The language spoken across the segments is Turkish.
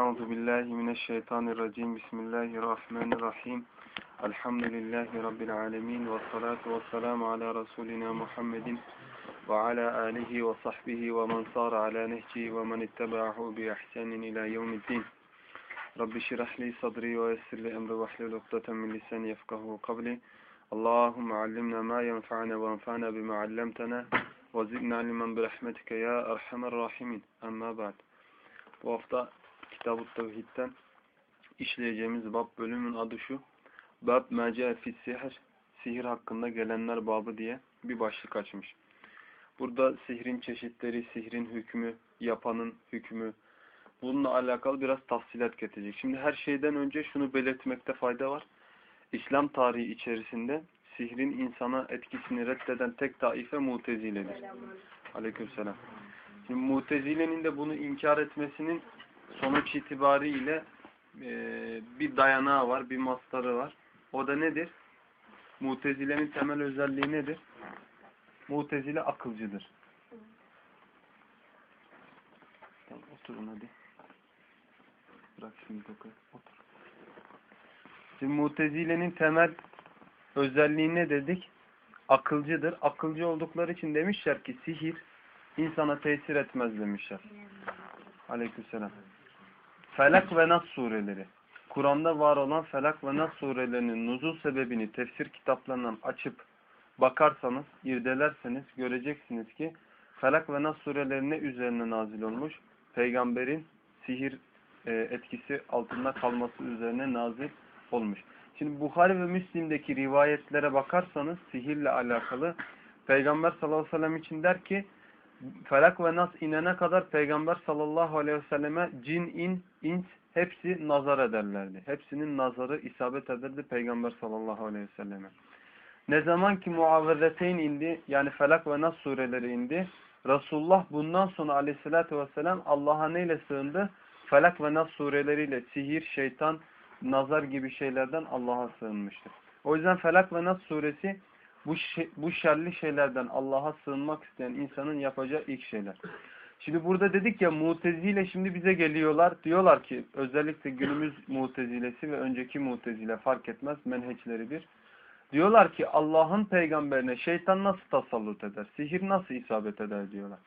أعوذ بالله من الشيطان الرجيم. بسم الله الرحمن الرحيم. الحمد لله رب العالمين والصلاة والسلام على رسولنا محمد وعلى آله وصحبه ومن صار على نهجه ومن اتبعه بإحسان إلى يوم الدين. رب اشرح لي صدري ويسر لي أمري واحلل عقدة من لساني يفقهوا قولي. اللهم علمنا ما ينفعنا وانفعنا بما علمتنا وزدنا علما برحمتك يا أرحم الراحمين. أما بعد. Bu hafta Kitab-ı Tevhid'den işleyeceğimiz bab bölümün adı şu. Bab mece fi sihir, sihir hakkında gelenler babı diye bir başlık açmış. Burada sihrin çeşitleri, sihrin hükmü, yapanın hükmü, bununla alakalı biraz tafsilat getirecek. Şimdi her şeyden önce şunu belirtmekte fayda var. İslam tarihi içerisinde sihrin insana etkisini reddeden tek taife muteziledir. Aleykümselam. Şimdi mutezilenin de bunu inkar etmesinin sonuç itibariyle e, bir dayanağı var, bir mastarı var. O da nedir? Mutezilenin temel özelliği nedir? Mutezile akılcıdır. Tamam, oturun hadi. Bırak şimdi tokayı. Otur. Şimdi Mutezile'nin temel özelliği ne dedik? Akılcıdır. Akılcı oldukları için demişler ki sihir insana tesir etmez demişler. Aleykümselam. Felak ve Nas sureleri. Kur'an'da var olan Felak ve Nas surelerinin nuzul sebebini tefsir kitaplarından açıp bakarsanız, irdelerseniz göreceksiniz ki Felak ve Nas sureleri ne üzerine nazil olmuş? Peygamberin sihir e, etkisi altında kalması üzerine nazil olmuş. Şimdi Bukhari ve Müslim'deki rivayetlere bakarsanız sihirle alakalı Peygamber sallallahu aleyhi ve sellem için der ki Felak ve Nas inene kadar Peygamber sallallahu aleyhi ve selleme cin, in, ins hepsi nazar ederlerdi. Hepsinin nazarı isabet ederdi Peygamber sallallahu aleyhi ve selleme. Ne zaman ki muavvezeteyn indi yani Felak ve Nas sureleri indi Resulullah bundan sonra aleyhissalatü vesselam Allah'a neyle sığındı? Felak ve Nas sureleriyle sihir, şeytan, nazar gibi şeylerden Allah'a sığınmıştır. O yüzden Felak ve Nas suresi bu, şey, bu şerli şeylerden Allah'a sığınmak isteyen insanın yapacağı ilk şeyler. Şimdi burada dedik ya mutezile şimdi bize geliyorlar. Diyorlar ki özellikle günümüz mutezilesi ve önceki mutezile fark etmez menheçleri bir. Diyorlar ki Allah'ın peygamberine şeytan nasıl tasallut eder? Sihir nasıl isabet eder diyorlar.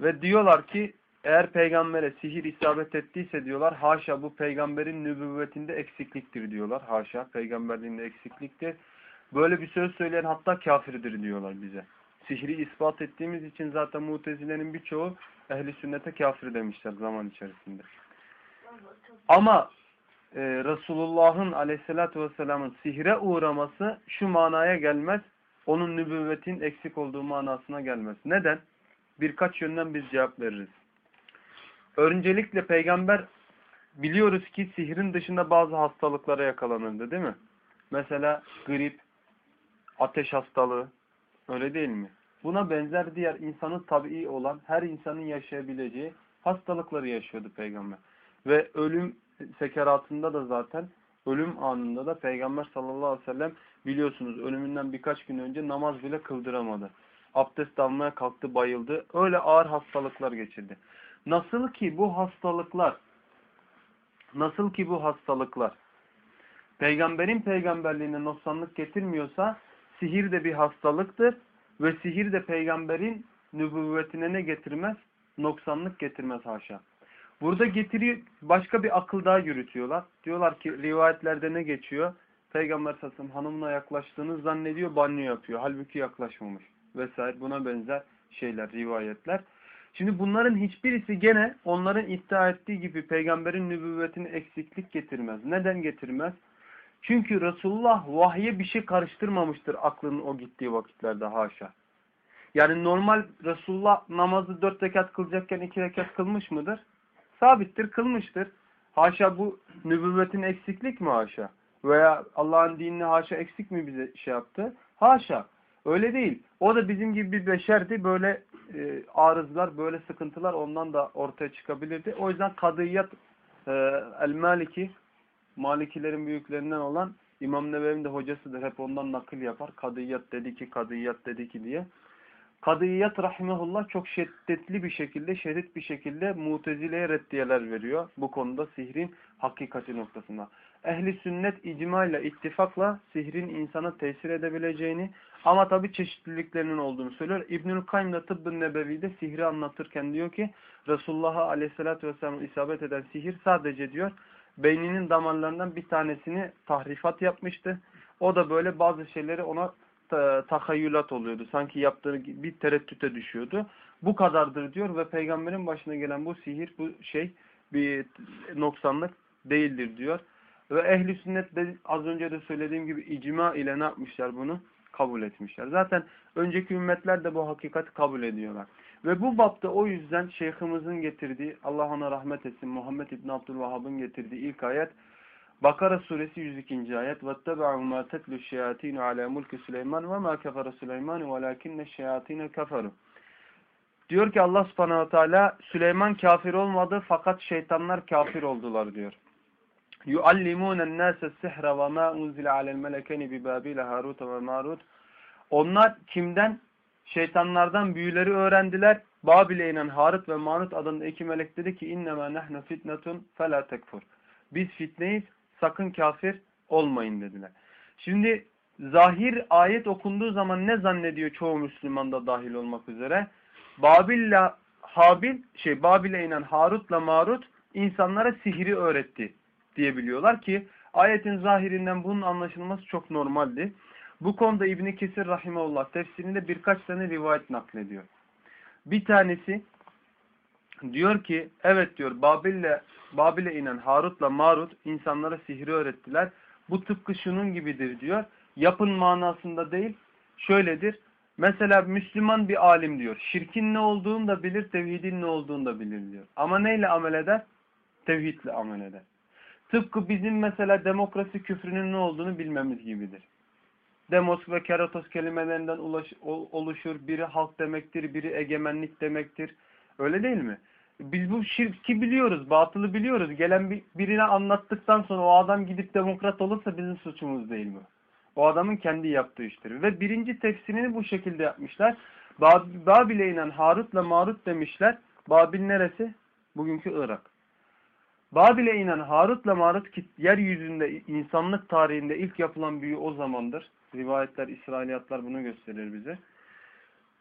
Ve diyorlar ki eğer peygambere sihir isabet ettiyse diyorlar haşa bu peygamberin nübüvvetinde eksikliktir diyorlar. Haşa peygamberliğinde eksikliktir. Böyle bir söz söyleyen hatta kafirdir diyorlar bize. Sihri ispat ettiğimiz için zaten mutezilerin birçoğu ehli sünnete kafir demişler zaman içerisinde. Ama e, Resulullah'ın aleyhissalatü vesselamın sihre uğraması şu manaya gelmez. Onun nübüvvetin eksik olduğu manasına gelmez. Neden? Birkaç yönden biz cevap veririz. Öncelikle peygamber biliyoruz ki sihrin dışında bazı hastalıklara yakalanırdı değil mi? Mesela grip, ateş hastalığı öyle değil mi? Buna benzer diğer insanın tabii olan her insanın yaşayabileceği hastalıkları yaşıyordu peygamber. Ve ölüm sekeratında da zaten ölüm anında da peygamber sallallahu aleyhi ve sellem biliyorsunuz ölümünden birkaç gün önce namaz bile kıldıramadı. Abdest almaya kalktı bayıldı. Öyle ağır hastalıklar geçirdi. Nasıl ki bu hastalıklar nasıl ki bu hastalıklar peygamberin peygamberliğine noksanlık getirmiyorsa sihir de bir hastalıktır ve sihir de peygamberin nübüvvetine ne getirmez? Noksanlık getirmez haşa. Burada getiriyor başka bir akıl daha yürütüyorlar. Diyorlar ki rivayetlerde ne geçiyor? Peygamber sasım hanımına yaklaştığını zannediyor, banyo yapıyor. Halbuki yaklaşmamış vesaire buna benzer şeyler, rivayetler. Şimdi bunların hiçbirisi gene onların iddia ettiği gibi peygamberin nübüvvetine eksiklik getirmez. Neden getirmez? Çünkü Resulullah vahye bir şey karıştırmamıştır aklının o gittiği vakitlerde haşa. Yani normal Resulullah namazı dört rekat kılacakken iki rekat kılmış mıdır? Sabittir, kılmıştır. Haşa bu nübüvvetin eksiklik mi haşa? Veya Allah'ın dinini haşa eksik mi bize şey yaptı? Haşa. Öyle değil. O da bizim gibi bir beşerdi. Böyle e, arızlar, böyle sıkıntılar ondan da ortaya çıkabilirdi. O yüzden kadıyat e, el-Maliki Malikilerin büyüklerinden olan İmam Nevevi'nin de hocasıdır. Hep ondan nakil yapar. Kadıyat dedi ki, kadıyat dedi ki diye. Kadıyat rahimehullah çok şiddetli bir şekilde, şiddet bir şekilde mutezileye reddiyeler veriyor. Bu konuda sihrin hakikati noktasında. Ehli sünnet icmayla, ittifakla sihrin insana tesir edebileceğini ama tabi çeşitliliklerinin olduğunu söylüyor. İbnül Kayyum da Tıbbın Nebevi'de sihri anlatırken diyor ki Resulullah'a aleyhissalatü vesselam isabet eden sihir sadece diyor beyninin damarlarından bir tanesini tahrifat yapmıştı. O da böyle bazı şeyleri ona tahayyülat oluyordu. Sanki yaptığı bir tereddüte düşüyordu. Bu kadardır diyor ve peygamberin başına gelen bu sihir, bu şey bir noksanlık değildir diyor. Ve ehli sünnet de az önce de söylediğim gibi icma ile ne yapmışlar bunu? Kabul etmişler. Zaten önceki ümmetler de bu hakikati kabul ediyorlar. Ve bu bapta o yüzden şeyhimizin getirdiği, Allah ona rahmet etsin, Muhammed İbn Abdülvahhab'ın getirdiği ilk ayet, Bakara suresi 102. ayet وَاتَّبَعُوا مَا تَتْلُ الشَّيَاتِينُ عَلَى مُلْكِ سُلَيْمَانِ وَمَا كَفَرَ سُلَيْمَانِ وَلَاكِنَّ الشَّيَاتِينَ كَفَرُوا Diyor ki Allah subhanahu teala Süleyman kafir olmadı fakat şeytanlar kafir oldular diyor. يُعَلِّمُونَ النَّاسَ السِّحْرَ وَمَا أُنْزِلَ عَلَى الْمَلَكَيْنِ بِبَابِيلَ هَارُوتَ وَمَارُوتَ Onlar kimden? Şeytanlardan büyüleri öğrendiler. Babil'e inen Harut ve Manut adında iki melek dedi ki inneme nehnu fitnetun fela tekfur. Biz fitneyiz sakın kafir olmayın dediler. Şimdi zahir ayet okunduğu zaman ne zannediyor çoğu Müslüman da dahil olmak üzere? Babil'le Habil şey Babil'e inen Harut'la Marut insanlara sihri öğretti diyebiliyorlar ki ayetin zahirinden bunun anlaşılması çok normaldi. Bu konuda İbn Kesir rahimeullah tefsirinde birkaç tane rivayet naklediyor. Bir tanesi diyor ki evet diyor Babil'le Babil'e inen Harut'la Marut insanlara sihri öğrettiler. Bu tıpkı şunun gibidir diyor. Yapın manasında değil. Şöyledir. Mesela Müslüman bir alim diyor. Şirkin ne olduğunu da bilir, tevhidin ne olduğunu da bilir diyor. Ama neyle amel eder? Tevhidle amel eder. Tıpkı bizim mesela demokrasi küfrünün ne olduğunu bilmemiz gibidir. Demos ve keratos kelimelerinden oluşur. Biri halk demektir, biri egemenlik demektir. Öyle değil mi? Biz bu şirki biliyoruz, batılı biliyoruz. Gelen birine anlattıktan sonra o adam gidip demokrat olursa bizim suçumuz değil mi? O adamın kendi yaptığı iştir. Ve birinci tefsirini bu şekilde yapmışlar. Babil'e inen Harut'la Marut demişler. Babil neresi? Bugünkü Irak. Babil'e inen Harut'la Marut yeryüzünde insanlık tarihinde ilk yapılan büyü o zamandır. Rivayetler, İsrailiyatlar bunu gösterir bize.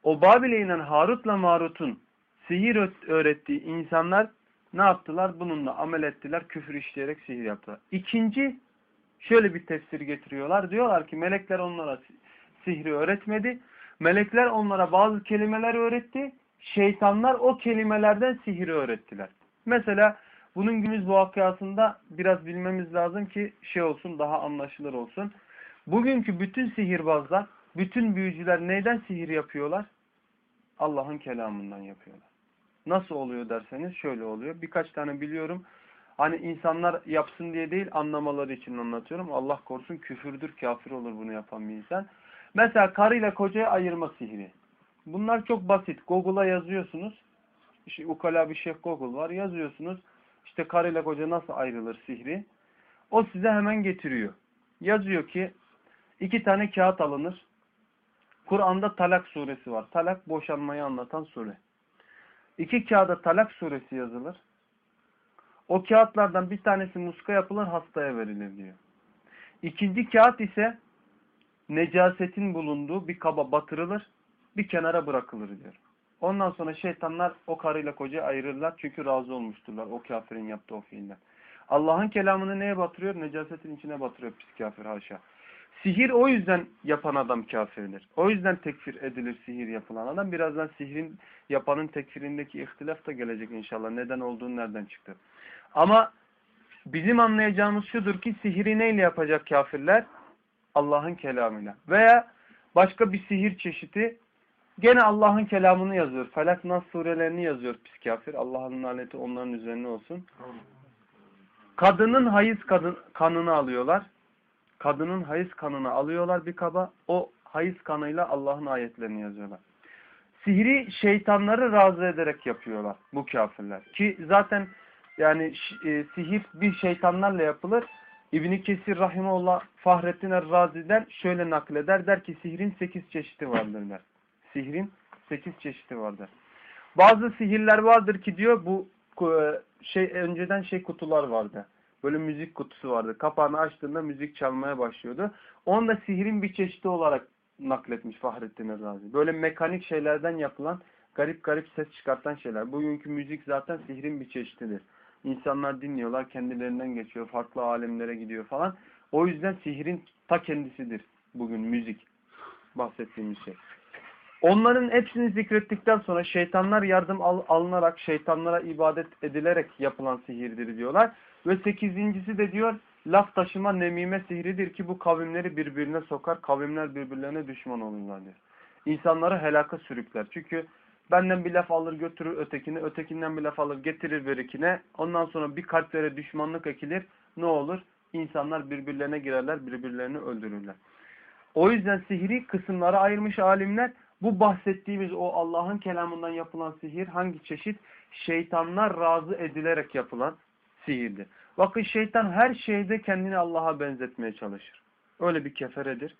O Babil'e inen Harut'la Marut'un sihir öğrettiği insanlar ne yaptılar? Bununla amel ettiler, küfür işleyerek sihir yaptılar. İkinci, şöyle bir tefsir getiriyorlar. Diyorlar ki melekler onlara sihri öğretmedi. Melekler onlara bazı kelimeler öğretti. Şeytanlar o kelimelerden sihri öğrettiler. Mesela bunun günümüz vakıasında biraz bilmemiz lazım ki şey olsun daha anlaşılır olsun. Bugünkü bütün sihirbazlar, bütün büyücüler neyden sihir yapıyorlar? Allah'ın kelamından yapıyorlar. Nasıl oluyor derseniz şöyle oluyor. Birkaç tane biliyorum. Hani insanlar yapsın diye değil anlamaları için anlatıyorum. Allah korusun küfürdür, kafir olur bunu yapan bir insan. Mesela karıyla kocayı ayırma sihri. Bunlar çok basit. Google'a yazıyorsunuz. İşte ukala bir şey Google var. Yazıyorsunuz. İşte karıyla koca nasıl ayrılır sihri. O size hemen getiriyor. Yazıyor ki iki tane kağıt alınır. Kur'an'da Talak suresi var. Talak boşanmayı anlatan sure. İki kağıda Talak suresi yazılır. O kağıtlardan bir tanesi muska yapılır hastaya verilir diyor. İkinci kağıt ise necasetin bulunduğu bir kaba batırılır, bir kenara bırakılır diyor. Ondan sonra şeytanlar o karıyla kocayı ayırırlar çünkü razı olmuşturlar o kafirin yaptığı o fiilden. Allah'ın kelamını neye batırıyor? Necasetin içine batırıyor pis kafir haşa. Sihir o yüzden yapan adam kafirdir. O yüzden tekfir edilir sihir yapılan adam. Birazdan sihrin yapanın tekfirindeki ihtilaf da gelecek inşallah. Neden olduğunu nereden çıktı. Ama bizim anlayacağımız şudur ki sihiri neyle yapacak kafirler? Allah'ın kelamıyla. Veya başka bir sihir çeşidi gene Allah'ın kelamını yazıyor. Felak Nas surelerini yazıyor pis kafir. Allah'ın laneti onların üzerine olsun. Kadının hayız kadın, kanını alıyorlar. Kadının hayız kanını alıyorlar bir kaba. O hayız kanıyla Allah'ın ayetlerini yazıyorlar. Sihri şeytanları razı ederek yapıyorlar bu kafirler. Ki zaten yani e, sihir bir şeytanlarla yapılır. İbni Kesir Rahimullah Fahrettin Er-Razi'den şöyle nakleder. Der ki sihrin sekiz çeşidi vardır der. Sihrin sekiz çeşidi vardır. Bazı sihirler vardır ki diyor bu e, şey önceden şey kutular vardı. Böyle müzik kutusu vardı. Kapağını açtığında müzik çalmaya başlıyordu. Onu da sihrin bir çeşidi olarak nakletmiş Fahrettin Er-Razi. Böyle mekanik şeylerden yapılan garip garip ses çıkartan şeyler. Bugünkü müzik zaten sihrin bir çeşididir. İnsanlar dinliyorlar, kendilerinden geçiyor, farklı alemlere gidiyor falan. O yüzden sihrin ta kendisidir bugün müzik bahsettiğimiz şey. Onların hepsini zikrettikten sonra şeytanlar yardım al alınarak, şeytanlara ibadet edilerek yapılan sihirdir diyorlar. Ve sekizincisi de diyor, laf taşıma nemime sihridir ki bu kavimleri birbirine sokar, kavimler birbirlerine düşman olurlar diyor. İnsanları helaka sürükler. Çünkü benden bir laf alır götürür ötekine, ötekinden bir laf alır getirir berikine. Ondan sonra bir kalplere düşmanlık ekilir. Ne olur? İnsanlar birbirlerine girerler, birbirlerini öldürürler. O yüzden sihri kısımlara ayırmış alimler. Bu bahsettiğimiz o Allah'ın kelamından yapılan sihir hangi çeşit? Şeytanlar razı edilerek yapılan sihirdir. Bakın şeytan her şeyde kendini Allah'a benzetmeye çalışır. Öyle bir keferedir.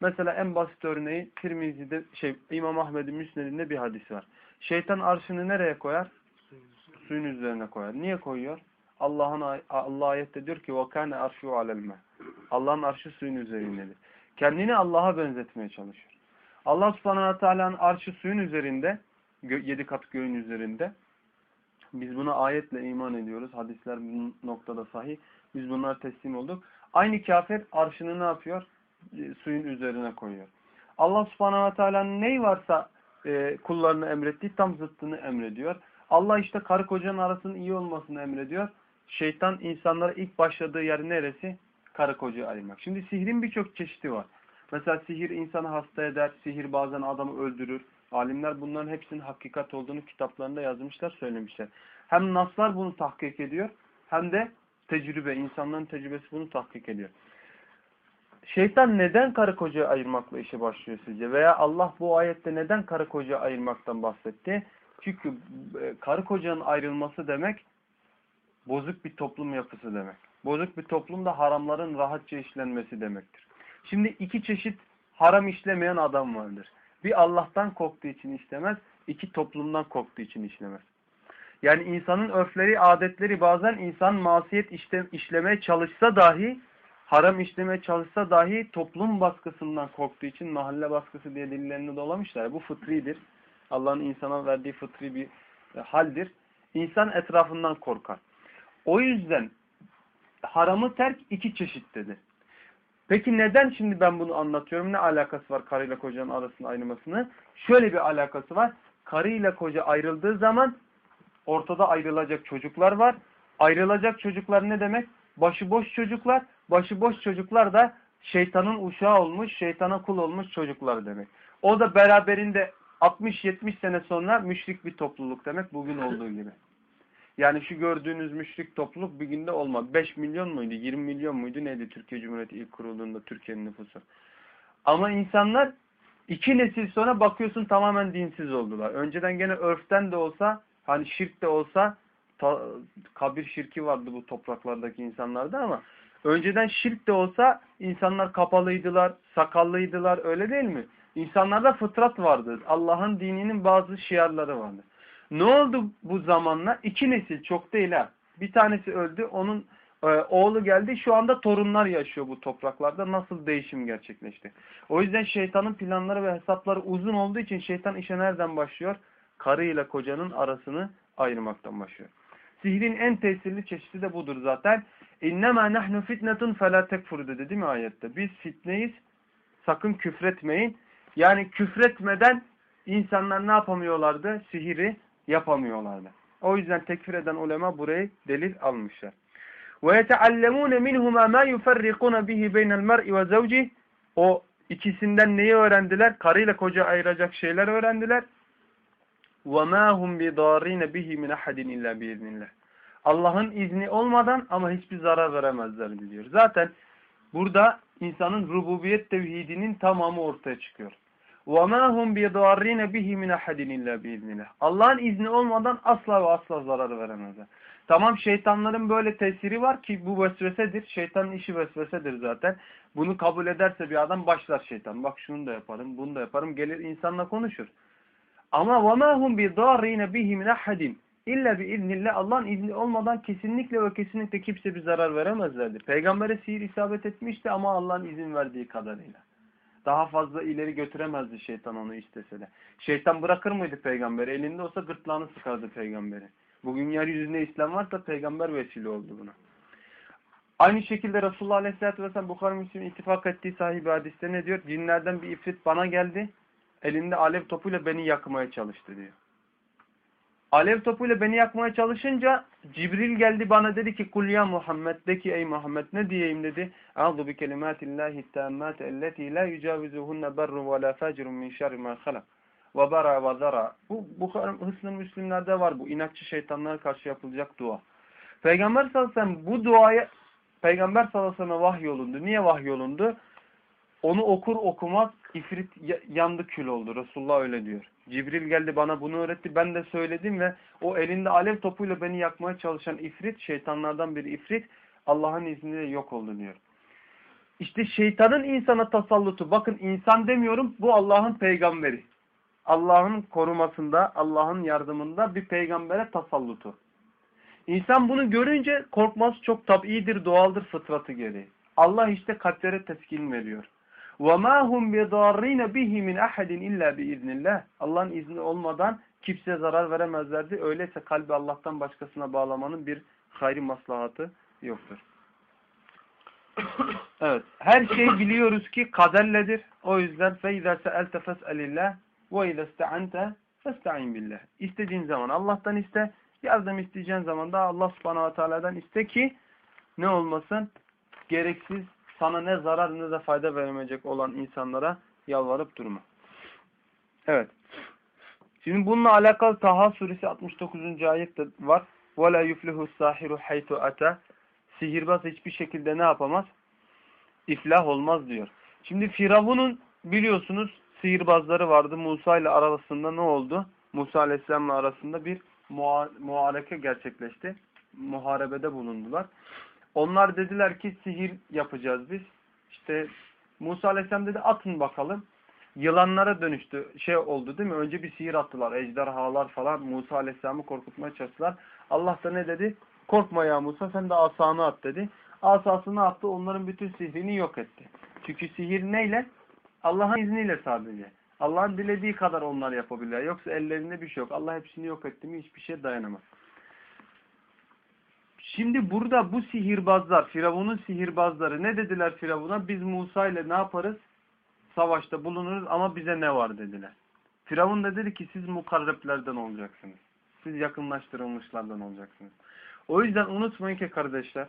Mesela en basit örneği Tirmizi'de şey İmam Ahmed'in Müsned'inde bir hadis var. Şeytan arşını nereye koyar? Suyun üzerine koyar. Niye koyuyor? Allah'ın Allah ayette diyor ki وَكَانَ arşu عَلَى Allah'ın arşı suyun üzerindedir. Kendini Allah'a benzetmeye çalışıyor. Allah subhanahu teala'nın arşı suyun üzerinde, yedi kat göğün üzerinde. Biz buna ayetle iman ediyoruz. Hadisler bu noktada sahih. Biz bunlar teslim olduk. Aynı kafir arşını ne yapıyor? E, suyun üzerine koyuyor. Allah subhanahu teala'nın neyi varsa e, kullarını emrettiği tam zıttını emrediyor. Allah işte karı kocanın arasının iyi olmasını emrediyor. Şeytan insanlara ilk başladığı yer neresi? Karı koca ayırmak. Şimdi sihrin birçok çeşidi var. Mesela sihir insanı hasta eder, sihir bazen adamı öldürür. Alimler bunların hepsinin hakikat olduğunu kitaplarında yazmışlar, söylemişler. Hem naslar bunu tahkik ediyor, hem de tecrübe, insanların tecrübesi bunu tahkik ediyor. Şeytan neden karı koca ayırmakla işe başlıyor sizce? Veya Allah bu ayette neden karı koca ayırmaktan bahsetti? Çünkü e, karı kocanın ayrılması demek bozuk bir toplum yapısı demek. Bozuk bir toplumda haramların rahatça işlenmesi demektir. Şimdi iki çeşit haram işlemeyen adam vardır. Bir Allah'tan korktuğu için işlemez, iki toplumdan korktuğu için işlemez. Yani insanın örfleri, adetleri bazen insan masiyet işlem, işlemeye çalışsa dahi, haram işlemeye çalışsa dahi toplum baskısından korktuğu için mahalle baskısı diye dillerini dolamışlar. Bu fıtridir. Allah'ın insana verdiği fıtri bir e, haldir. İnsan etrafından korkar. O yüzden haramı terk iki çeşittedir. Peki neden şimdi ben bunu anlatıyorum? Ne alakası var karıyla kocanın arasında ayrılmasını? Şöyle bir alakası var. Karıyla koca ayrıldığı zaman ortada ayrılacak çocuklar var. Ayrılacak çocuklar ne demek? Başıboş çocuklar. Başıboş çocuklar da şeytanın uşağı olmuş, şeytana kul olmuş çocuklar demek. O da beraberinde 60-70 sene sonra müşrik bir topluluk demek bugün olduğu gibi. Yani şu gördüğünüz müşrik topluluk bir günde olmadı. 5 milyon muydu? 20 milyon muydu? Neydi Türkiye Cumhuriyeti ilk kurulduğunda Türkiye'nin nüfusu? Ama insanlar iki nesil sonra bakıyorsun tamamen dinsiz oldular. Önceden gene örften de olsa hani şirk de olsa ta, kabir şirki vardı bu topraklardaki insanlarda ama önceden şirk de olsa insanlar kapalıydılar, sakallıydılar öyle değil mi? İnsanlarda fıtrat vardı. Allah'ın dininin bazı şiarları vardı. Ne oldu bu zamanla? İki nesil çok değil ha. Bir tanesi öldü. Onun e, oğlu geldi. Şu anda torunlar yaşıyor bu topraklarda. Nasıl değişim gerçekleşti? O yüzden şeytanın planları ve hesapları uzun olduğu için şeytan işe nereden başlıyor? Karı ile kocanın arasını ayırmaktan başlıyor. Sihrin en tesirli çeşidi de budur zaten. İnnemâ nahnu fitnetun felâ tekfur dedi değil mi ayette? Biz fitneyiz. Sakın küfretmeyin. Yani küfretmeden insanlar ne yapamıyorlardı? Sihiri yapamıyorlardı. O yüzden tekfir eden ulema burayı delil almışlar. وَيَتَعَلَّمُونَ مِنْهُمَا مَا يُفَرِّقُونَ بِهِ بَيْنَ الْمَرْءِ وَزَوْجِهِ O ikisinden neyi öğrendiler? Karıyla koca ayıracak şeyler öğrendiler. وَمَا هُمْ بِضَارِينَ بِهِ مِنْ أَحَدٍ اِلَّا بِإِذْنِ Allah'ın izni olmadan ama hiçbir zarar veremezler diyor. Zaten burada insanın rububiyet tevhidinin tamamı ortaya çıkıyor. وَمَا هُمْ بِيَضَارِّينَ بِهِ مِنْ اَحَدٍ اِلَّا بِاِذْنِ Allah'ın izni olmadan asla ve asla zarar veremezler. Tamam şeytanların böyle tesiri var ki bu vesvesedir. Şeytanın işi vesvesedir zaten. Bunu kabul ederse bir adam başlar şeytan. Bak şunu da yaparım, bunu da yaparım. Gelir insanla konuşur. Ama وَمَا هُمْ بِضَارِّينَ بِهِ مِنْ اَحَدٍ İlla bir iznillah Allah'ın izni olmadan kesinlikle ve kesinlikle kimse bir zarar veremezlerdi. Peygambere sihir isabet etmişti ama Allah'ın izin verdiği kadarıyla. Daha fazla ileri götüremezdi şeytan onu istese de. Şeytan bırakır mıydı peygamberi? Elinde olsa gırtlağını sıkardı peygamberi. Bugün yeryüzünde İslam varsa peygamber vesile oldu buna. Aynı şekilde Resulullah Aleyhisselatü Vesselam Bukhara Müslim ittifak ettiği sahibi hadiste ne diyor? Cinlerden bir ifrit bana geldi. Elinde alev topuyla beni yakmaya çalıştı diyor. Alev topuyla beni yakmaya çalışınca Cibril geldi bana dedi ki kul ya Muhammed de ki ey Muhammed ne diyeyim dedi. A'udhu bi kelimatillahi tammati elleti la yucavizuhunne berru ve la facirun min şerri ma halak. Ve bara ve zara. Bu Bukhara Hısnı Müslimlerde var bu inatçı şeytanlara karşı yapılacak dua. Peygamber sallallahu aleyhi ve sellem bu duaya Peygamber sallallahu aleyhi ve sellem vahyolundu. Niye vahyolundu? Onu okur okumaz ifrit yandı kül oldu. Resulullah öyle diyor. Cibril geldi bana bunu öğretti. Ben de söyledim ve o elinde alev topuyla beni yakmaya çalışan ifrit, şeytanlardan bir ifrit Allah'ın izniyle yok oldu diyor. İşte şeytanın insana tasallutu. Bakın insan demiyorum bu Allah'ın peygamberi. Allah'ın korumasında, Allah'ın yardımında bir peygambere tasallutu. İnsan bunu görünce korkması çok tabiidir, doğaldır, fıtratı gereği. Allah işte kalplere teskin veriyor. وَمَا هُمْ بِضَارِّينَ بِهِ مِنْ اَحَدٍ اِلَّا بِاِذْنِ Allah'ın izni olmadan kimseye zarar veremezlerdi. Öyleyse kalbi Allah'tan başkasına bağlamanın bir hayri maslahatı yoktur. evet. Her şey biliyoruz ki kaderledir. O yüzden فَاِذَا سَأَلْتَ فَاسْأَلِ اللّٰهِ وَاِذَا اسْتَعَنْتَ فَاسْتَعِنْ بِاللّٰهِ İstediğin zaman Allah'tan iste. Yardım isteyeceğin zaman da Allah subhanahu wa ta'ala'dan iste ki ne olmasın? Gereksiz sana ne zarar ne de fayda vermeyecek olan insanlara yalvarıp durma. Evet. Şimdi bununla alakalı Taha suresi 69. ayette var. وَلَا يُفْلِهُ السَّاحِرُ حَيْتُ أَتَى Sihirbaz hiçbir şekilde ne yapamaz? İflah olmaz diyor. Şimdi Firavun'un biliyorsunuz sihirbazları vardı. Musa ile arasında ne oldu? Musa aleyhisselamla arasında bir muhareke gerçekleşti. Muharebede bulundular. Onlar dediler ki sihir yapacağız biz. İşte Musa Aleyhisselam dedi atın bakalım. Yılanlara dönüştü. Şey oldu değil mi? Önce bir sihir attılar. Ejderhalar falan Musa Aleyhisselam'ı korkutmaya çalıştılar. Allah da ne dedi? Korkma ya Musa sen de asanı at dedi. Asasını attı. Onların bütün sihrini yok etti. Çünkü sihir neyle? Allah'ın izniyle sadece. Allah'ın dilediği kadar onlar yapabiliyor. Yoksa ellerinde bir şey yok. Allah hepsini yok etti mi hiçbir şey dayanamaz. Şimdi burada bu sihirbazlar, Firavun'un sihirbazları ne dediler Firavun'a? Biz Musa ile ne yaparız? Savaşta bulunuruz ama bize ne var dediler. Firavun da dedi ki siz mukarreplerden olacaksınız. Siz yakınlaştırılmışlardan olacaksınız. O yüzden unutmayın ki kardeşler,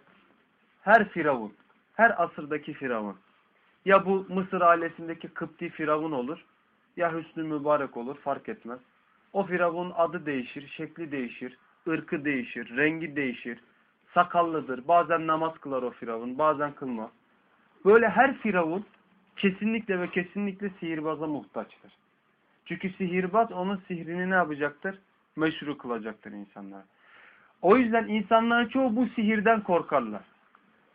her Firavun, her asırdaki Firavun, ya bu Mısır ailesindeki Kıpti Firavun olur, ya Hüsnü Mübarek olur, fark etmez. O Firavun adı değişir, şekli değişir, ırkı değişir, rengi değişir, sakallıdır. Bazen namaz kılar o firavun, bazen kılmaz. Böyle her firavun kesinlikle ve kesinlikle sihirbaza muhtaçtır. Çünkü sihirbaz onun sihrini ne yapacaktır? Meşru kılacaktır insanlara. O yüzden insanların çoğu bu sihirden korkarlar.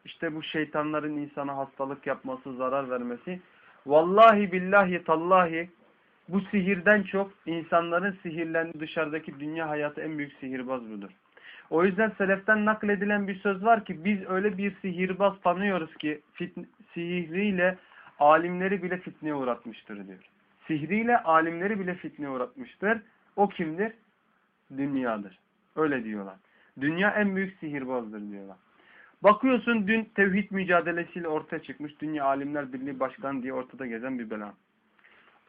İşte bu şeytanların insana hastalık yapması, zarar vermesi. Vallahi billahi tallahi bu sihirden çok insanların sihirlendiği dışarıdaki dünya hayatı en büyük sihirbaz budur. O yüzden seleften nakledilen bir söz var ki biz öyle bir sihirbaz tanıyoruz ki sihriyle alimleri bile fitneye uğratmıştır diyor. Sihriyle alimleri bile fitneye uğratmıştır. O kimdir? Dünyadır. Öyle diyorlar. Dünya en büyük sihirbazdır diyorlar. Bakıyorsun dün tevhid mücadelesiyle ortaya çıkmış. Dünya Alimler Birliği Başkanı diye ortada gezen bir bela.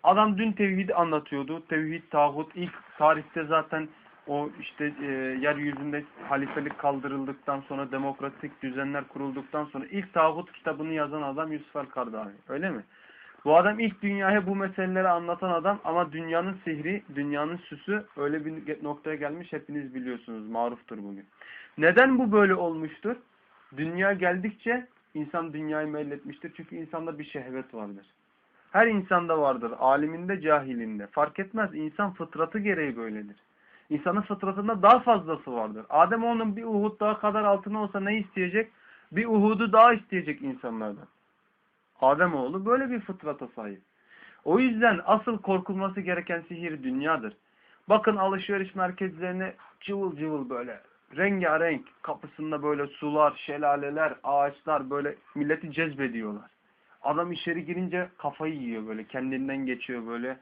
Adam dün tevhid anlatıyordu. Tevhid, tağut ilk tarihte zaten o işte e, yeryüzünde halifelik kaldırıldıktan sonra demokratik düzenler kurulduktan sonra ilk tağut kitabını yazan adam Yusuf el-Kardavi. Öyle mi? Bu adam ilk dünyaya bu meseleleri anlatan adam ama dünyanın sihri, dünyanın süsü öyle bir noktaya gelmiş hepiniz biliyorsunuz. Maruftur bugün. Neden bu böyle olmuştur? Dünya geldikçe insan dünyayı meyletmiştir. Çünkü insanda bir şehvet vardır. Her insanda vardır. Aliminde, cahilinde. Fark etmez. İnsan fıtratı gereği böyledir. İnsanın fıtratında daha fazlası vardır. Adem onun bir Uhud daha kadar altına olsa ne isteyecek? Bir Uhud'u daha isteyecek insanlardan. Adem oğlu böyle bir fıtrata sahip. O yüzden asıl korkulması gereken sihir dünyadır. Bakın alışveriş merkezlerine cıvıl cıvıl böyle rengarenk kapısında böyle sular, şelaleler, ağaçlar böyle milleti cezbediyorlar. Adam içeri girince kafayı yiyor böyle kendinden geçiyor böyle.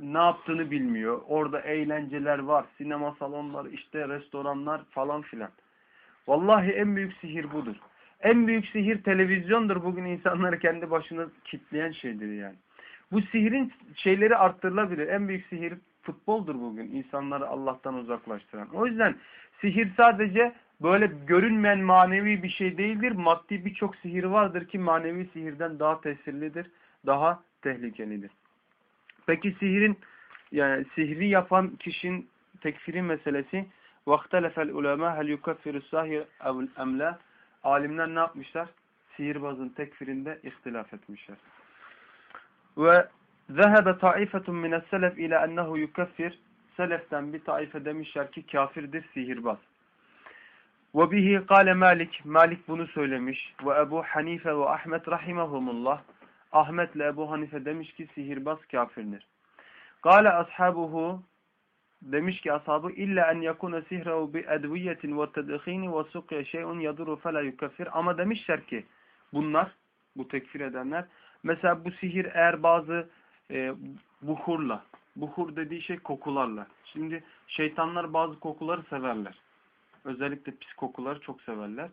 Ne yaptığını bilmiyor. Orada eğlenceler var, sinema salonları, işte restoranlar falan filan. Vallahi en büyük sihir budur. En büyük sihir televizyondur. Bugün insanları kendi başına kitleyen şeydir yani. Bu sihirin şeyleri arttırılabilir. En büyük sihir futboldur bugün. insanları Allah'tan uzaklaştıran. O yüzden sihir sadece böyle görünmeyen manevi bir şey değildir. Maddi birçok sihir vardır ki manevi sihirden daha tesirlidir. Daha tehlikelidir. Peki sihirin yani sihri yapan kişinin tekfiri meselesi vaktelefel ulema hel yukeffirü sahir emla alimler ne yapmışlar? Sihirbazın tekfirinde ihtilaf etmişler. Ve zehebe taifetun minesselef ile ennehu yukeffir seleften bir taife demişler ki kafirdir sihirbaz. Ve bihi kale Malik. Malik bunu söylemiş. Ve Ebu Hanife ve Ahmet rahimahumullah. Ahmet ile Ebu Hanife demiş ki sihirbaz kafirdir. Kâle ashabuhu demiş ki ashabı illa en yakuna sihrehu bi edviyetin ve tedkhini ve suqya şey'un yaduru fela yukaffir. Ama demişler ki bunlar bu tekfir edenler mesela bu sihir eğer bazı e, buhurla buhur dediği şey kokularla. Şimdi şeytanlar bazı kokuları severler. Özellikle pis kokuları çok severler.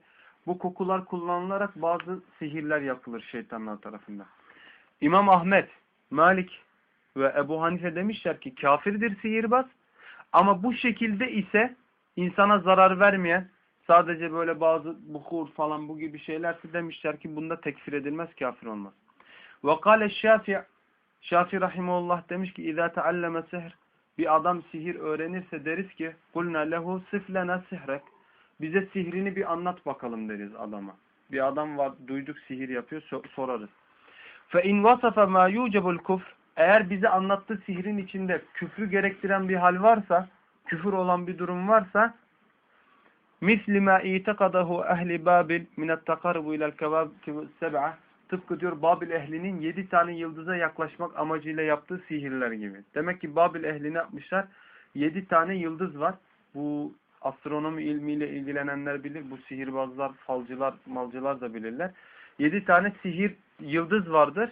Bu kokular kullanılarak bazı sihirler yapılır şeytanlar tarafından. İmam Ahmet, Malik ve Ebu Hanife demişler ki kafirdir sihirbaz ama bu şekilde ise insana zarar vermeyen sadece böyle bazı buhur falan bu gibi şeylerse demişler ki bunda tekfir edilmez kafir olmaz. Ve kâle Şafi Şafi rahimullah demiş ki izâ tealleme sihr bir adam sihir öğrenirse deriz ki kulna lehu siflena sihrek bize sihrini bir anlat bakalım deriz adama. Bir adam var duyduk sihir yapıyor sorarız. Fe in vasafa ma yucebul kufr eğer bize anlattığı sihrin içinde küfrü gerektiren bir hal varsa, küfür olan bir durum varsa misli ma itikadahu ehli Babil minet takarrubu ilel kebab seb'a tıpkı diyor Babil ehlinin yedi tane yıldıza yaklaşmak amacıyla yaptığı sihirler gibi. Demek ki Babil ehli ne yapmışlar? Yedi tane yıldız var. Bu astronomi ilmiyle ilgilenenler bilir. Bu sihirbazlar, falcılar, malcılar da bilirler. Yedi tane sihir yıldız vardır.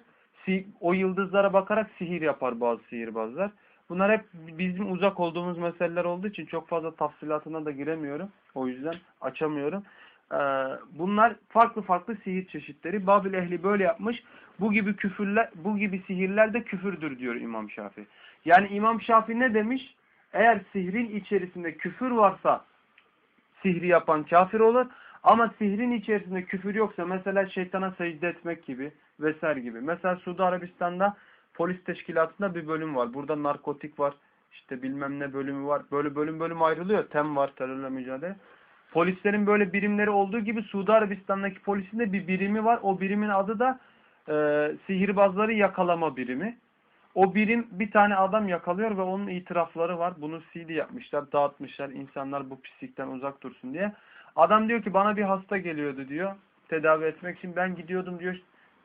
O yıldızlara bakarak sihir yapar bazı sihirbazlar. Bunlar hep bizim uzak olduğumuz meseleler olduğu için çok fazla tafsilatına da giremiyorum. O yüzden açamıyorum. Ee, bunlar farklı farklı sihir çeşitleri. Babil ehli böyle yapmış. Bu gibi küfürler, bu gibi sihirler de küfürdür diyor İmam Şafii. Yani İmam Şafii ne demiş? Eğer sihrin içerisinde küfür varsa sihri yapan kafir olur. Ama sihrin içerisinde küfür yoksa mesela şeytana secde etmek gibi vesaire gibi. Mesela Suudi Arabistan'da polis teşkilatında bir bölüm var. Burada narkotik var. işte bilmem ne bölümü var. Böyle bölüm bölüm ayrılıyor. TEM var terörle mücadele. Polislerin böyle birimleri olduğu gibi Suudi Arabistan'daki polisin de bir birimi var. O birimin adı da e, sihirbazları yakalama birimi. O birim bir tane adam yakalıyor ve onun itirafları var. Bunu CD yapmışlar, dağıtmışlar. İnsanlar bu pislikten uzak dursun diye. Adam diyor ki bana bir hasta geliyordu diyor. Tedavi etmek için ben gidiyordum diyor.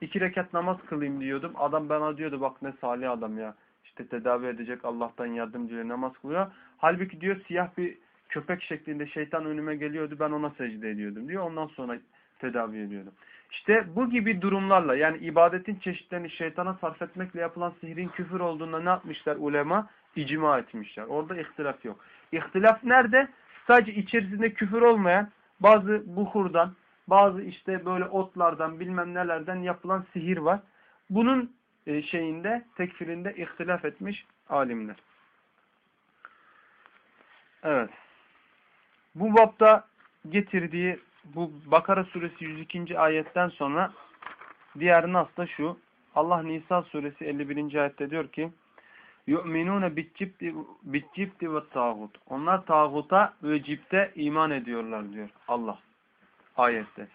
iki rekat namaz kılayım diyordum. Adam bana diyordu bak ne salih adam ya. İşte tedavi edecek Allah'tan yardımcı namaz kılıyor. Halbuki diyor siyah bir köpek şeklinde şeytan önüme geliyordu ben ona secde ediyordum diyor. Ondan sonra tedavi ediyordum. İşte bu gibi durumlarla yani ibadetin çeşitlerini şeytana sarf etmekle yapılan sihrin küfür olduğunda ne yapmışlar ulema? İcma etmişler. Orada ihtilaf yok. İhtilaf nerede? Sadece içerisinde küfür olmayan bazı buhurdan, bazı işte böyle otlardan bilmem nelerden yapılan sihir var. Bunun e, şeyinde, tekfirinde ihtilaf etmiş alimler. Evet. Bu bapta getirdiği bu Bakara suresi 102. ayetten sonra diğer nas da şu. Allah Nisa suresi 51. ayette diyor ki yu'minune bitcipti bitcipti ve tağut. Onlar tağuta ve cipte iman ediyorlar diyor Allah ayette.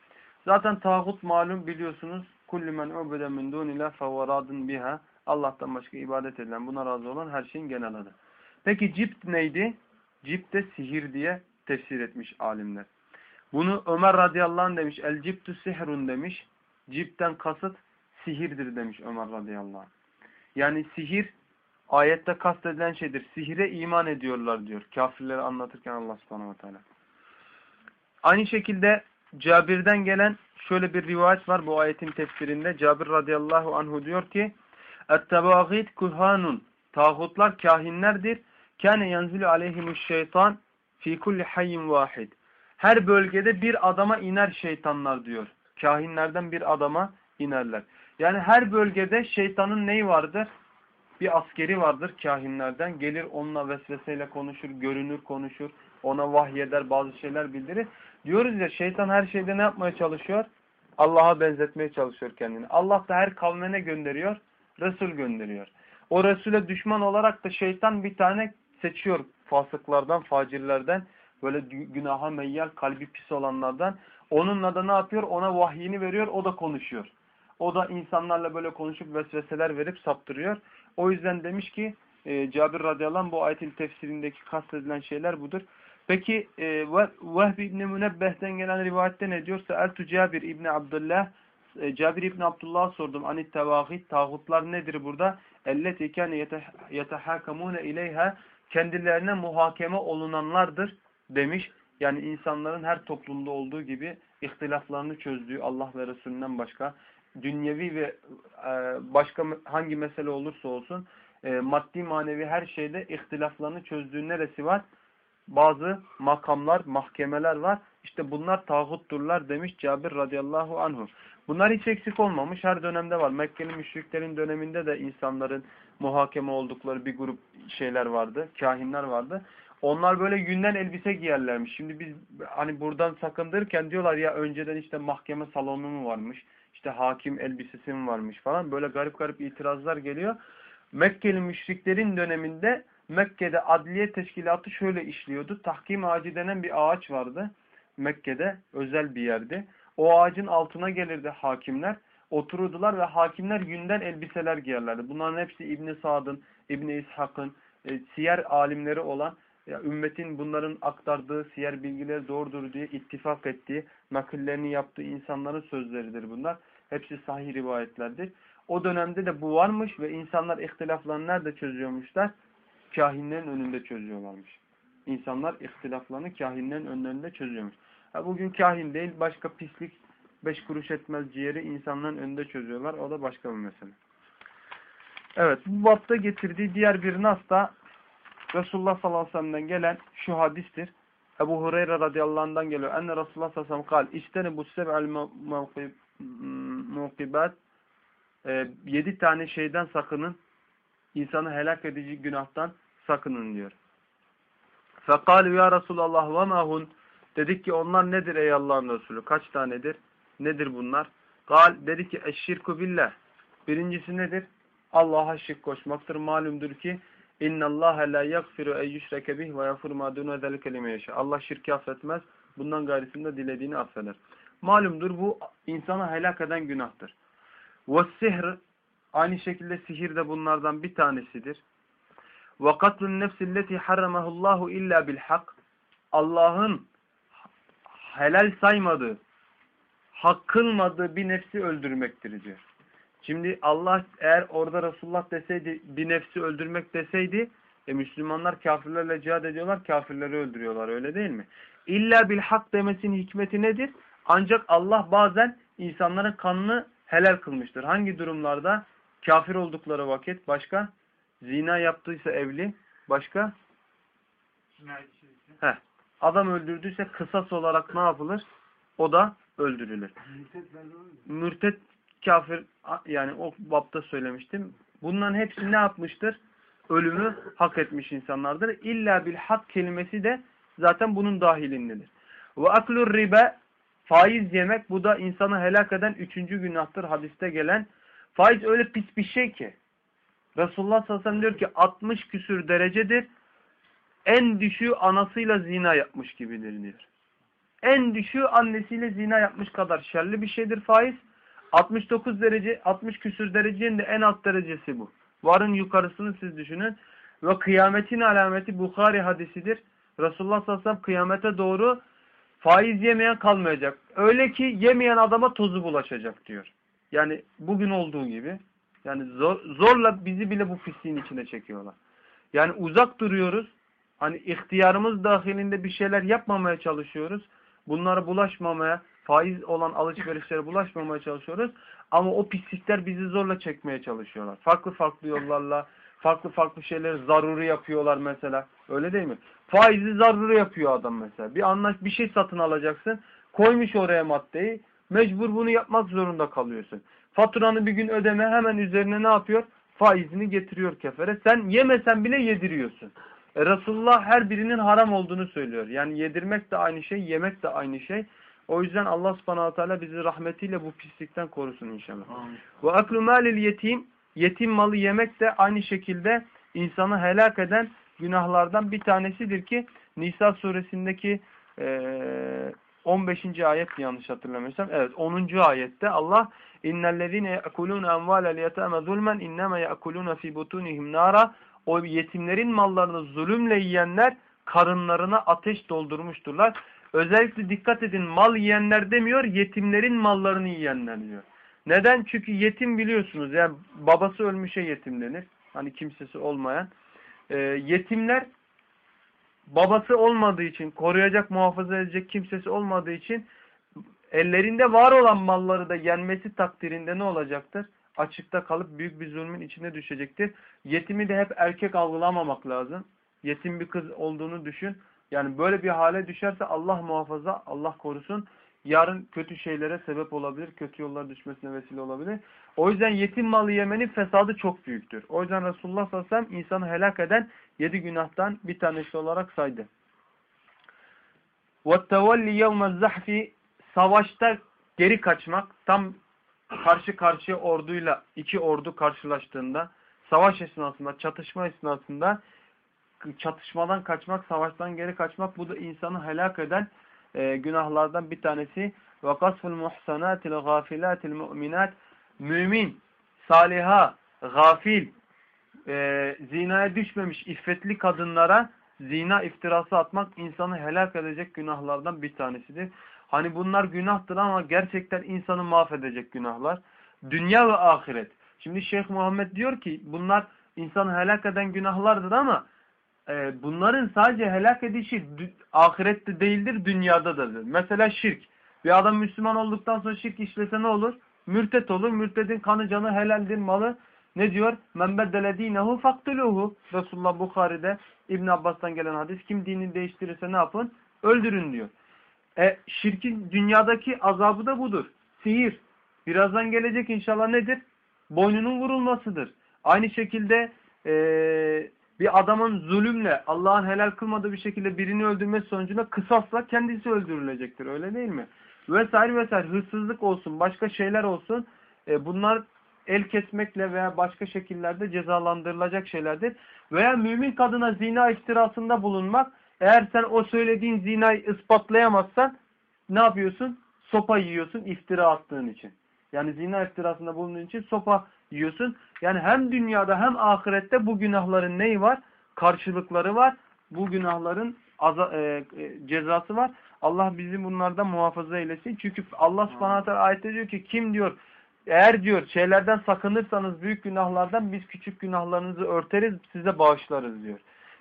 Zaten tağut malum biliyorsunuz kullu men ubide min dunillah fevaradun biha. Allah'tan başka ibadet edilen, buna razı olan her şeyin genel adı. Peki cipt neydi? Cipt de sihir diye tefsir etmiş alimler. Bunu Ömer radıyallahu anh demiş. El ciptu sihrun demiş. Cipten kasıt sihirdir demiş Ömer radıyallahu anh. Yani sihir ayette kastedilen şeydir. Sihire iman ediyorlar diyor. Kafirleri anlatırken Allah subhanahu wa ta'ala. Aynı şekilde Cabir'den gelen şöyle bir rivayet var bu ayetin tefsirinde. Cabir radıyallahu anhu diyor ki Ettebâgît kuhanun Tağutlar kahinlerdir. Kâne yanzilu aleyhimuş şeytan fi kulli hayyin vahid. Her bölgede bir adama iner şeytanlar diyor. Kahinlerden bir adama inerler. Yani her bölgede şeytanın neyi vardır? Bir askeri vardır kahinlerden. Gelir onunla vesveseyle konuşur, görünür konuşur. Ona vahyeder, bazı şeyler bildirir. Diyoruz ya şeytan her şeyde ne yapmaya çalışıyor? Allah'a benzetmeye çalışıyor kendini. Allah da her kavme ne gönderiyor? Resul gönderiyor. O Resul'e düşman olarak da şeytan bir tane seçiyor fasıklardan, facirlerden, böyle günaha meyyal, kalbi pis olanlardan. Onunla da ne yapıyor? Ona vahyini veriyor, o da konuşuyor. O da insanlarla böyle konuşup vesveseler verip saptırıyor. O yüzden demiş ki e, Cabir radıyallahu anh bu ayetin tefsirindeki kastedilen şeyler budur. Peki e, Vehb İbni Münebbeh'ten gelen rivayette ne diyor? Seeltu Cabir İbni Abdullah e, Cabir İbni Abdullah'a sordum. Anit tevahid, tağutlar nedir burada? Elleti kâne yetehâkamûne ileyha kendilerine muhakeme olunanlardır demiş. Yani insanların her toplumda olduğu gibi ihtilaflarını çözdüğü Allah ve Resulünden başka dünyevi ve e, başka hangi mesele olursa olsun e, maddi manevi her şeyde ihtilaflarını çözdüğü neresi var? Bazı makamlar, mahkemeler var. İşte bunlar tağutturlar demiş Cabir radıyallahu anhu. Bunlar hiç eksik olmamış. Her dönemde var. Mekke'nin müşriklerin döneminde de insanların muhakeme oldukları bir grup şeyler vardı. Kahinler vardı. Onlar böyle yünden elbise giyerlermiş. Şimdi biz hani buradan sakındırırken diyorlar ya önceden işte mahkeme salonu mu varmış? İşte hakim elbisesi mi varmış falan. Böyle garip garip itirazlar geliyor. Mekkeli müşriklerin döneminde Mekke'de adliye teşkilatı şöyle işliyordu. Tahkim ağacı denen bir ağaç vardı. Mekke'de özel bir yerde. O ağacın altına gelirdi hakimler. Otururdular ve hakimler günden elbiseler giyerlerdi. Bunların hepsi İbn Sad'ın, İbn İshak'ın, e, siyer alimleri olan ya, ümmetin bunların aktardığı siyer bilgileri doğrudur diye ittifak ettiği, nakillerini yaptığı insanların sözleridir bunlar. Hepsi sahih rivayetlerdir. O dönemde de bu varmış ve insanlar ihtilaflarını nerede çözüyormuşlar? Kahinlerin önünde çözüyorlarmış. İnsanlar ihtilaflarını kahinlerin önlerinde çözüyormuş. Ha, bugün kahin değil başka pislik beş kuruş etmez ciğeri insanların önünde çözüyorlar. O da başka bir mesele. Evet bu bapta getirdiği diğer bir nas da Resulullah sallallahu aleyhi ve sellem'den gelen şu hadistir. Ebu Hureyre radıyallahu anh'dan geliyor. Enne Resulullah sallallahu aleyhi ve sellem kal. İşteni bu seb'al mukibat e, yedi tane şeyden sakının. insanı helak edici günahtan sakının diyor. Fekalu ya Resulallah ve mahun. Dedik ki onlar nedir ey Allah'ın Resulü? Kaç tanedir? Nedir bunlar? Gal dedi ki eşşirku billah. Birincisi nedir? Allah'a şirk koşmaktır. Malumdur ki İnna Allah la yaghfiru en yushrake bih ve yaghfiru ma dun Allah şirki affetmez. Bundan gayrısında dilediğini affeder. Malumdur bu insanı helak eden günahtır. Sihr aynı şekilde sihir de bunlardan bir tanesidir. Ve katlun nefsilleti harramahullahu illa bil hak. Allah'ın helal saymadığı, hak kılmadığı bir nefsi öldürmektir diyor. Şimdi Allah eğer orada Resulullah deseydi bir nefsi öldürmek deseydi e, Müslümanlar kafirlerle cihad ediyorlar, kafirleri öldürüyorlar öyle değil mi? İlla bil hak demesinin hikmeti nedir? Ancak Allah bazen insanların kanını helal kılmıştır. Hangi durumlarda? Kafir oldukları vakit başka? Zina yaptıysa evli başka? Heh. Adam öldürdüyse kısas olarak ne yapılır? O da öldürülür. Mürtet kafir yani o bapta söylemiştim. Bunların hepsi ne yapmıştır? Ölümü hak etmiş insanlardır. İlla bil hak kelimesi de zaten bunun dahilindedir. Ve aklur ribe faiz yemek bu da insanı helak eden üçüncü günahtır hadiste gelen. Faiz öyle pis bir şey ki. Resulullah sallallahu aleyhi ve sellem diyor ki 60 küsür derecedir. En düşüğü anasıyla zina yapmış gibidir diyor. En düşüğü annesiyle zina yapmış kadar şerli bir şeydir faiz. 69 derece, 60 küsür derecenin de en alt derecesi bu. Varın yukarısını siz düşünün. Ve kıyametin alameti Bukhari hadisidir. Resulullah sallallahu aleyhi ve sellem kıyamete doğru faiz yemeyen kalmayacak. Öyle ki yemeyen adama tozu bulaşacak diyor. Yani bugün olduğu gibi. Yani zor, zorla bizi bile bu pisliğin içine çekiyorlar. Yani uzak duruyoruz. Hani ihtiyarımız dahilinde bir şeyler yapmamaya çalışıyoruz. Bunlara bulaşmamaya, faiz olan alışverişlere bulaşmamaya çalışıyoruz. Ama o pislikler bizi zorla çekmeye çalışıyorlar. Farklı farklı yollarla, farklı farklı şeyleri zaruri yapıyorlar mesela. Öyle değil mi? Faizi zaruri yapıyor adam mesela. Bir anlaş bir şey satın alacaksın. Koymuş oraya maddeyi. Mecbur bunu yapmak zorunda kalıyorsun. Faturanı bir gün ödeme hemen üzerine ne yapıyor? Faizini getiriyor kefere. Sen yemesen bile yediriyorsun. E Resulullah her birinin haram olduğunu söylüyor. Yani yedirmek de aynı şey, yemek de aynı şey. O yüzden Allah subhanahu teala bizi rahmetiyle bu pislikten korusun inşallah. Ve aklu malil yetim, yetim malı yemek de aynı şekilde insanı helak eden günahlardan bir tanesidir ki Nisa suresindeki e, 15. ayet yanlış hatırlamıyorsam. Evet 10. ayette Allah innellezine yekulun emvalel yetame zulmen innema yekulun fi butunihim nara o yetimlerin mallarını zulümle yiyenler karınlarına ateş doldurmuşturlar. Özellikle dikkat edin mal yiyenler demiyor yetimlerin mallarını yiyenler diyor. Neden? Çünkü yetim biliyorsunuz yani babası ölmüşe yetim denir. Hani kimsesi olmayan. E, yetimler babası olmadığı için, koruyacak, muhafaza edecek kimsesi olmadığı için ellerinde var olan malları da yenmesi takdirinde ne olacaktır? Açıkta kalıp büyük bir zulmün içine düşecektir. Yetimi de hep erkek algılamamak lazım. Yetim bir kız olduğunu düşün. Yani böyle bir hale düşerse Allah muhafaza, Allah korusun Yarın kötü şeylere sebep olabilir, kötü yollara düşmesine vesile olabilir. O yüzden yetim malı yemenin fesadı çok büyüktür. O yüzden Resulullah sallallahu aleyhi ve sellem insanı helak eden yedi günahtan bir tanesi olarak saydı. وَالتَّوَلِّ يَوْمَ الزَّحْفِ Savaşta geri kaçmak, tam karşı karşıya orduyla iki ordu karşılaştığında, savaş esnasında, çatışma esnasında çatışmadan kaçmak, savaştan geri kaçmak bu da insanı helak eden e, günahlardan bir tanesi ve kasful muhsanatil gafilatil mu'minat mümin, saliha, gafil, e, zinaya düşmemiş iffetli kadınlara zina iftirası atmak insanı helak edecek günahlardan bir tanesidir. Hani bunlar günahtır ama gerçekten insanı mahvedecek günahlar. Dünya ve ahiret. Şimdi Şeyh Muhammed diyor ki bunlar insanı helak eden günahlardır ama e, bunların sadece helak edişi ahirette değildir, dünyadadır. Mesela şirk. Bir adam Müslüman olduktan sonra şirk işlese ne olur? Mürtet olur. Mürtedin kanı canı helaldir, malı. Ne diyor? Men beddele dinehu faktuluhu. Resulullah Bukhari'de İbn Abbas'tan gelen hadis. Kim dinini değiştirirse ne yapın? Öldürün diyor. E şirkin dünyadaki azabı da budur. Sihir. Birazdan gelecek inşallah nedir? Boynunun vurulmasıdır. Aynı şekilde eee bir adamın zulümle Allah'ın helal kılmadığı bir şekilde birini öldürmesi sonucunda kısasla kendisi öldürülecektir. Öyle değil mi? Vesaire vesaire hırsızlık olsun başka şeyler olsun e, bunlar el kesmekle veya başka şekillerde cezalandırılacak şeylerdir. Veya mümin kadına zina iftirasında bulunmak eğer sen o söylediğin zinayı ispatlayamazsan ne yapıyorsun? Sopa yiyorsun iftira attığın için. Yani zina iftirasında bulunduğun için sopa yiyorsun. Yani hem dünyada hem ahirette bu günahların neyi var? Karşılıkları var. Bu günahların aza, e, e, cezası var. Allah bizi bunlardan muhafaza eylesin. Çünkü Allah subhanahu teala ayette diyor ki kim diyor eğer diyor şeylerden sakınırsanız büyük günahlardan biz küçük günahlarınızı örteriz size bağışlarız diyor.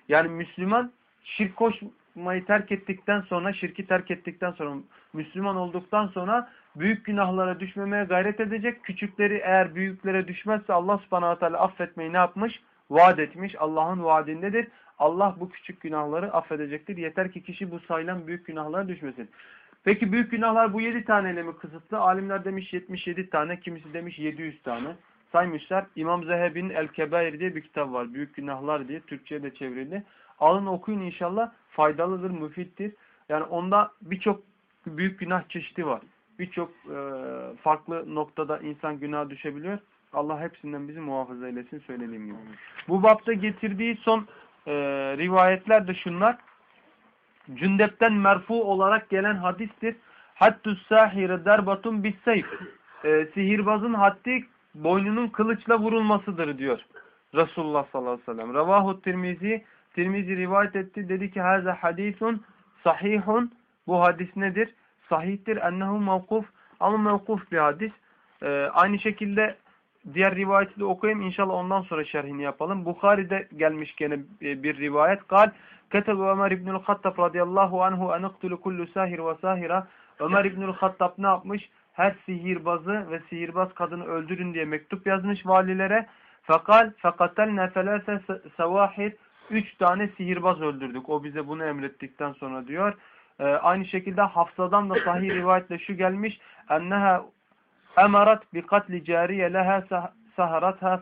Yani Müslüman şirk koşmayı terk ettikten sonra şirki terk ettikten sonra Müslüman olduktan sonra büyük günahlara düşmemeye gayret edecek. Küçükleri eğer büyüklere düşmezse Allah subhanahu teala affetmeyi ne yapmış? Vaat etmiş. Allah'ın vaadindedir. Allah bu küçük günahları affedecektir. Yeter ki kişi bu sayılan büyük günahlara düşmesin. Peki büyük günahlar bu yedi taneyle mi kısıtlı? Alimler demiş 77 tane, kimisi demiş 700 tane. Saymışlar. İmam Zehebi'nin El Kebair diye bir kitap var. Büyük günahlar diye Türkçe'ye de çevrildi. Alın okuyun inşallah. Faydalıdır, müfittir. Yani onda birçok büyük günah çeşidi var birçok e, farklı noktada insan günah düşebiliyor. Allah hepsinden bizi muhafaza eylesin söylediğim gibi. Bu bapta getirdiği son e, rivayetler de şunlar. Cündep'ten merfu olarak gelen hadistir. Hattus sahire derbatun bis seyf. E, sihirbazın haddi boynunun kılıçla vurulmasıdır diyor. Resulullah sallallahu aleyhi ve sellem. Ravahu Tirmizi Tirmizi rivayet etti. Dedi ki haza hadisun sahihun. Bu hadis nedir? Sahihtir. Ennehu mevkuf. Ama mevkuf bir hadis. Ee, aynı şekilde diğer rivayeti de okuyayım. İnşallah ondan sonra şerhini yapalım. Bukhari'de gelmiş gene e, bir rivayet. Kal Ketebe Ömer İbnül Hattab radıyallahu anhu enuktulu kullu sahir ve sahira. Ömer İbnül Hattab ne yapmış? Her sihirbazı ve sihirbaz kadını öldürün diye mektup yazmış valilere. Fakal fekatelne felase sevahir Üç tane sihirbaz öldürdük. O bize bunu emrettikten sonra diyor. Ee, aynı şekilde Hafsa'dan da sahih rivayetle şu gelmiş. Enneha emarat bi katli cariye leha saharatha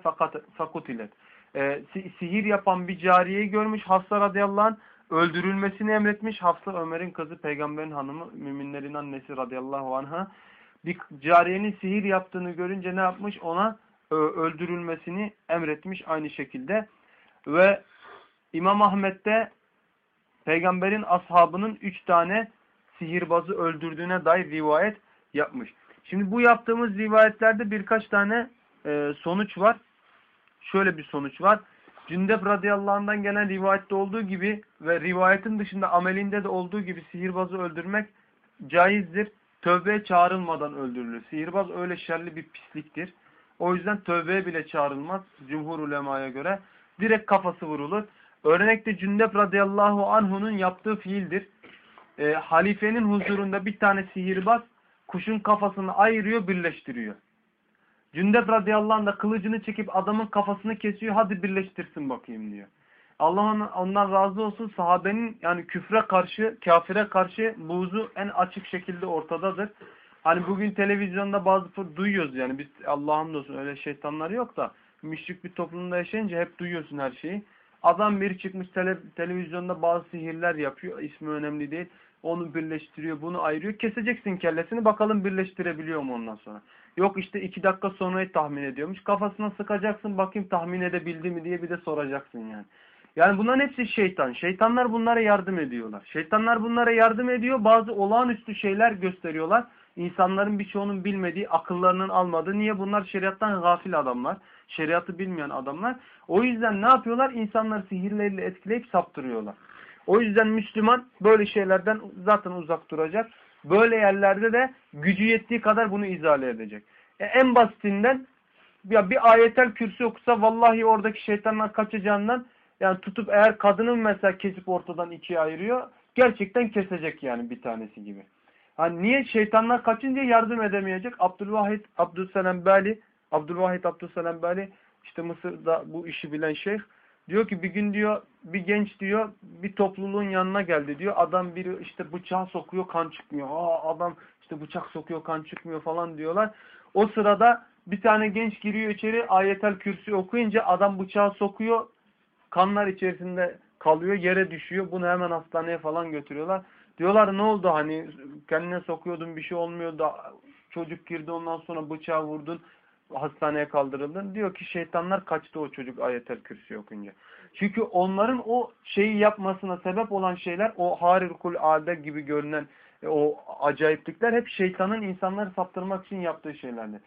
fakutilet. Ee, sihir yapan bir cariyeyi görmüş. Hafsa radıyallahu anh öldürülmesini emretmiş. Hafsa Ömer'in kızı peygamberin hanımı müminlerin annesi radıyallahu anh'a. Bir cariyenin sihir yaptığını görünce ne yapmış? Ona öldürülmesini emretmiş aynı şekilde. Ve İmam Ahmet'te peygamberin ashabının üç tane sihirbazı öldürdüğüne dair rivayet yapmış. Şimdi bu yaptığımız rivayetlerde birkaç tane e, sonuç var. Şöyle bir sonuç var. Cündep radıyallahu gelen rivayette olduğu gibi ve rivayetin dışında amelinde de olduğu gibi sihirbazı öldürmek caizdir. Tövbeye çağrılmadan öldürülür. Sihirbaz öyle şerli bir pisliktir. O yüzden tövbeye bile çağrılmaz. Cumhur ulemaya göre. Direkt kafası vurulur. Örnekte Cündep radıyallahu anhu'nun yaptığı fiildir. E, halifenin huzurunda bir tane sihirbaz kuşun kafasını ayırıyor, birleştiriyor. Cündep radıyallahu anh da kılıcını çekip adamın kafasını kesiyor, hadi birleştirsin bakayım diyor. Allah ondan razı olsun sahabenin yani küfre karşı, kafire karşı buğzu en açık şekilde ortadadır. Hani bugün televizyonda bazı duyuyoruz yani biz Allah'ım olsun öyle şeytanlar yok da müşrik bir toplumda yaşayınca hep duyuyorsun her şeyi. Adam bir çıkmış tele, televizyonda bazı sihirler yapıyor. İsmi önemli değil. Onu birleştiriyor, bunu ayırıyor. Keseceksin kellesini bakalım birleştirebiliyor mu ondan sonra. Yok işte iki dakika sonrayı tahmin ediyormuş. Kafasına sıkacaksın bakayım tahmin edebildi mi diye bir de soracaksın yani. Yani bunların hepsi şeytan. Şeytanlar bunlara yardım ediyorlar. Şeytanlar bunlara yardım ediyor. Bazı olağanüstü şeyler gösteriyorlar. İnsanların birçoğunun bilmediği, akıllarının almadığı. Niye? Bunlar şeriattan gafil adamlar. Şeriatı bilmeyen adamlar. O yüzden ne yapıyorlar? İnsanları sihirleriyle etkileyip saptırıyorlar. O yüzden Müslüman böyle şeylerden zaten uzak duracak. Böyle yerlerde de gücü yettiği kadar bunu izale edecek. E en basitinden ya bir ayetel kürsü okusa vallahi oradaki şeytanlar kaçacağından yani tutup eğer kadının mesela kesip ortadan ikiye ayırıyor gerçekten kesecek yani bir tanesi gibi. Hani niye şeytanlar kaçınca yardım edemeyecek? Abdülvahid Abdüsselam Bali Abdülvahid Abdüsselam Bali işte Mısır'da bu işi bilen şeyh diyor ki bir gün diyor bir genç diyor bir topluluğun yanına geldi diyor. Adam biri işte bıçağı sokuyor kan çıkmıyor. Aa adam işte bıçak sokuyor kan çıkmıyor falan diyorlar. O sırada bir tane genç giriyor içeri ayetel kürsü okuyunca adam bıçağı sokuyor. Kanlar içerisinde kalıyor yere düşüyor. Bunu hemen hastaneye falan götürüyorlar. Diyorlar ne oldu hani kendine sokuyordun bir şey olmuyordu. Çocuk girdi ondan sonra bıçağı vurdun hastaneye kaldırıldın. Diyor ki şeytanlar kaçtı o çocuk ayetel kürsü okunca. Çünkü onların o şeyi yapmasına sebep olan şeyler o harikul ade gibi görünen e, o acayiplikler hep şeytanın insanları saptırmak için yaptığı şeylerdi.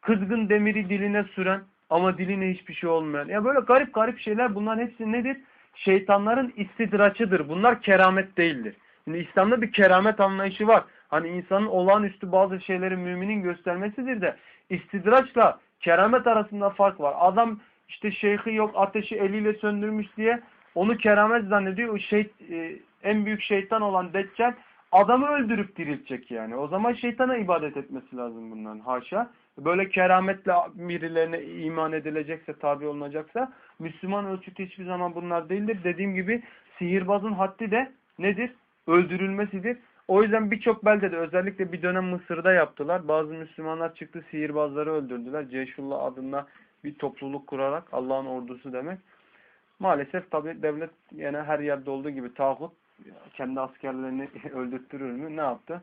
Kızgın demiri diline süren ama diline hiçbir şey olmayan. Ya böyle garip garip şeyler bunların hepsi nedir? Şeytanların istidraçıdır. Bunlar keramet değildir. Şimdi İslam'da bir keramet anlayışı var. Hani insanın olağanüstü bazı şeyleri müminin göstermesidir de istidraçla keramet arasında fark var. Adam işte şeyhi yok ateşi eliyle söndürmüş diye onu keramet zannediyor. O şey, e, en büyük şeytan olan Deccal adamı öldürüp diriltecek yani. O zaman şeytana ibadet etmesi lazım bundan haşa. Böyle kerametle birilerine iman edilecekse, tabi olunacaksa Müslüman ölçütü hiçbir zaman bunlar değildir. Dediğim gibi sihirbazın haddi de nedir? Öldürülmesidir. O yüzden birçok beldede özellikle bir dönem Mısır'da yaptılar. Bazı Müslümanlar çıktı sihirbazları öldürdüler. Ceşullah adında bir topluluk kurarak Allah'ın ordusu demek. Maalesef tabi devlet yine her yerde olduğu gibi tağut kendi askerlerini öldürttürür mü? Ne yaptı?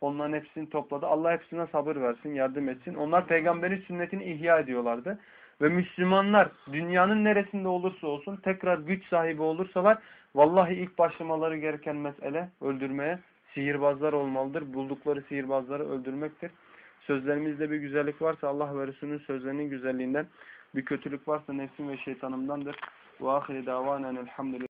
Onların hepsini topladı. Allah hepsine sabır versin, yardım etsin. Onlar peygamberin sünnetini ihya ediyorlardı. Ve Müslümanlar dünyanın neresinde olursa olsun tekrar güç sahibi olursalar vallahi ilk başlamaları gereken mesele öldürmeye sihirbazlar olmalıdır. Buldukları sihirbazları öldürmektir. Sözlerimizde bir güzellik varsa Allah ve Resulünün sözlerinin güzelliğinden bir kötülük varsa nefsim ve şeytanımdandır. Ve ahire davanen elhamdülillah.